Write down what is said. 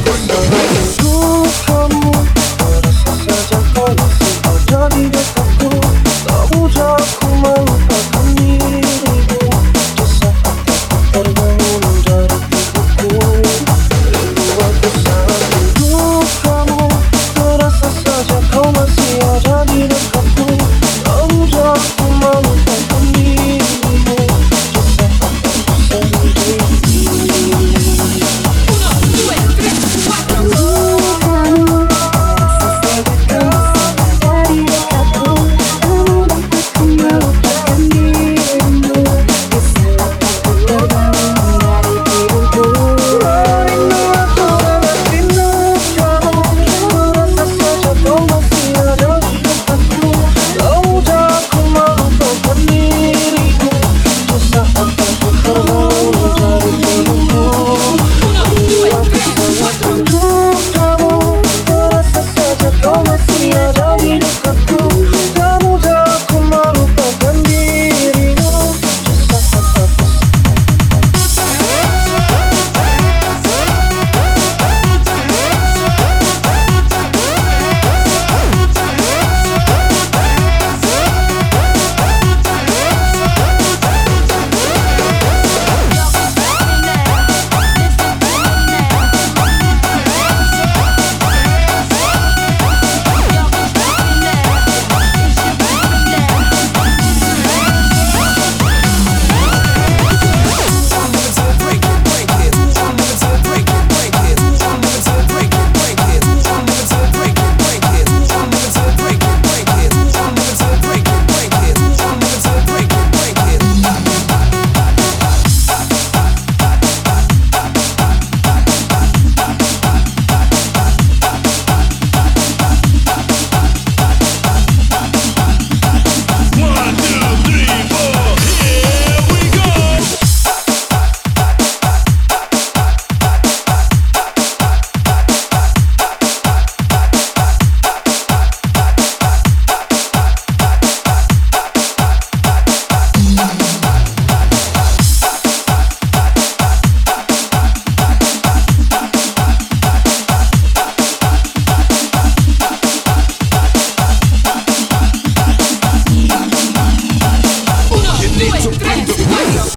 Cuando